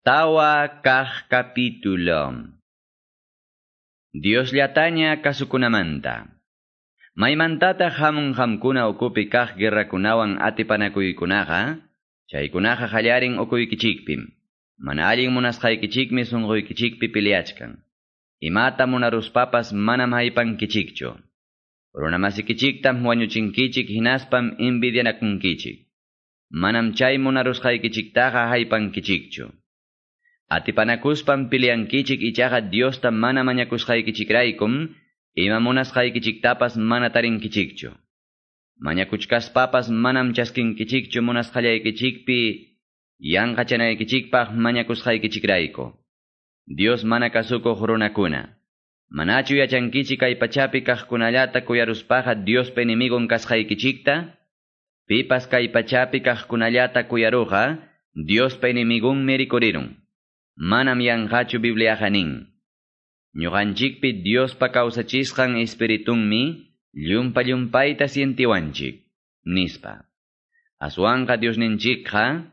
Tawa kah capítulo. Dios llataña kasukunamanta. Maymantata hamun hamkuna ukupi kah guerrakunawan atipanakuykunaqa, chaykunaqa hallarin ukuykichikpim. Mana allin munasqaykichikmi sunquykichikpi piliachkan. Imata munaruspapas manam haypankichikchu. Runamasikichiktam wañuchinkichik hinaspam invidianakunkichik. Manam chay munarusqaykichiktaqa haypankichikchu. Atipanakuspam piliankichik ichaqa Diosta mana mañakusqaykichikraykum, ima munasqaykichiktapas mana tarinkichikchu. Mañakuchkaspapas manam chaskinkichikchu munasqallaykichikpi, yanqachanaykichikpaq mañakusqaykichikrayku. Dios mana kasukuq. Manachu yachankichik kay pachapi kaqkunallata kuyaruspaqa Diospa enemigon kasqaykichikta? Pipas kay pachapi kaqkunallata kuyaruqa, Diospa enemigonmi manam yanqachu Bibliaqa nin. Ñuqanchikpi Diospa kawsachisqan espiritunmi llumpa llumpayta sientiwanchik, nispa. Aswanqa Diosninchikqa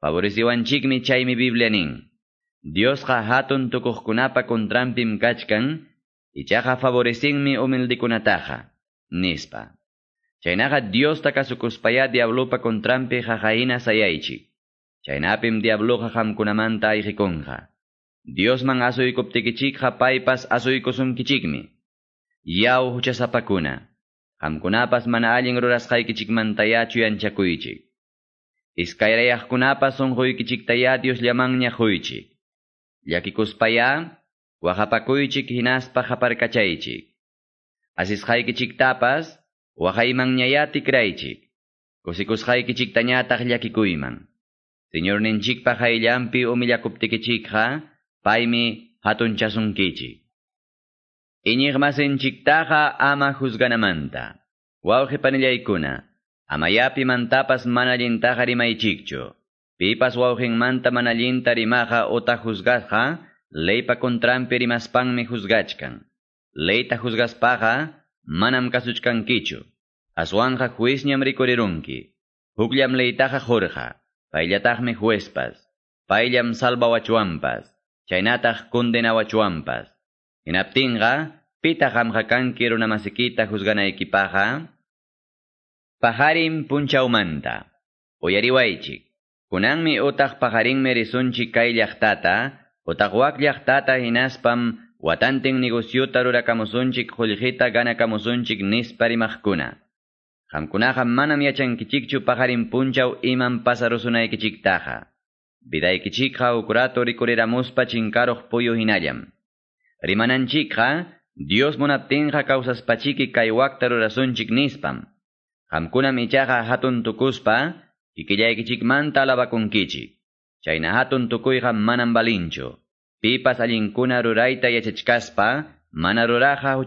favoreciwanchikmi chaymi nin. Diosqa hatun tukuqkunapa kontrampim kachkan, ichaqa favorecinmi humildikunataqa, nispa. Chaynaqa Diosta kasukuspaya diablopa kontrampi jajayina sayaychik. Chaynapim diabloqa qamkunamanta ayqikunqa. Diosman asuykuptikichikqa paypas asuykusumkichikmi. Yaw huchasapakuna. Qamkunapas mana allin rurasqaykichikmantayachu yanchakuychik. Iskayrayaqkunapas sunquykichiktaya Diosllamanña quychik. Llakikuspaya, waqapakuychik hinaspa qaparkachaychik. Asisqaykichiktapas, waqaymanñaya tikraychik. Kusikusqaykichiktañataq llakikuyman. Señor ninchikpa hayllampi umillakuptikichikqa, paymi hatunchasunkichik. Iñiqmasinchiktaqa ama juzganamanta. Wawqi panillaykuna, amayapi mantapas manallintaqa rimaychikchu. Pipas wawqinmanta manallinta rimaqa uta juzgasqa, leypa kontrampi rimaspanmi juzgachkan. Leyta juzgaspaqa, manam kasuchkankichu. Aswanja juizñam rikurirunki. Hukllam leytaqa jorja. Payllataqmi juezpas, payllam salvawachuampas, chaynataq condenawachuampas. Hinaptinqa, pita qamqa kanki runamasikita juzganaykipaqa? Pajarim punchaumanta. Uyariwaychik. Kunanmi utaq pajarinmi risunchik kay llaqtata, utaq wak llaqtata hinaspam watantin negociota rurakamusunchik qullqita ganakamusunchik nispa rimaqkuna. Qamkunaqa manam yachankichikchu pajarin punchaw iman pasarusunaykichiktaqa. Vidaykichikqa ukurato rikuriramuspa chinkaruq puyu hinallam. Rimananchikqa, Dios munaptinqa kawsaspachiki kay wakta rurasunchik nispam. Qamkunam ichaqa hatun tukuspa, ikillaykichikmanta alabakunkichik. Chayna hatun tukuyqa manam balinchu. Pipas allinkuna rurayta yachachkaspa, mana ruraqa.